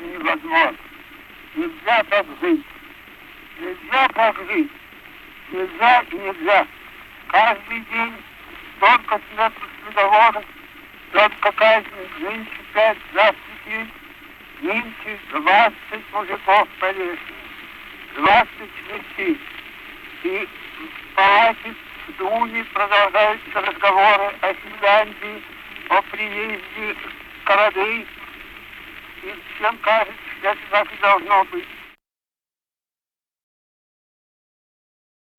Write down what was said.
невозможно. Нельзя так жить. Нельзя так жить. Нельзя и нельзя. Каждый день только смертных приговоров, только казнь нынче пять, завтра три, нынче двадцать мужиков повешено, двадцать смертей. И в палате в Дуне продолжаются разговоры о Финляндии, о приезде Короды. nam każdy, jak się zapisał.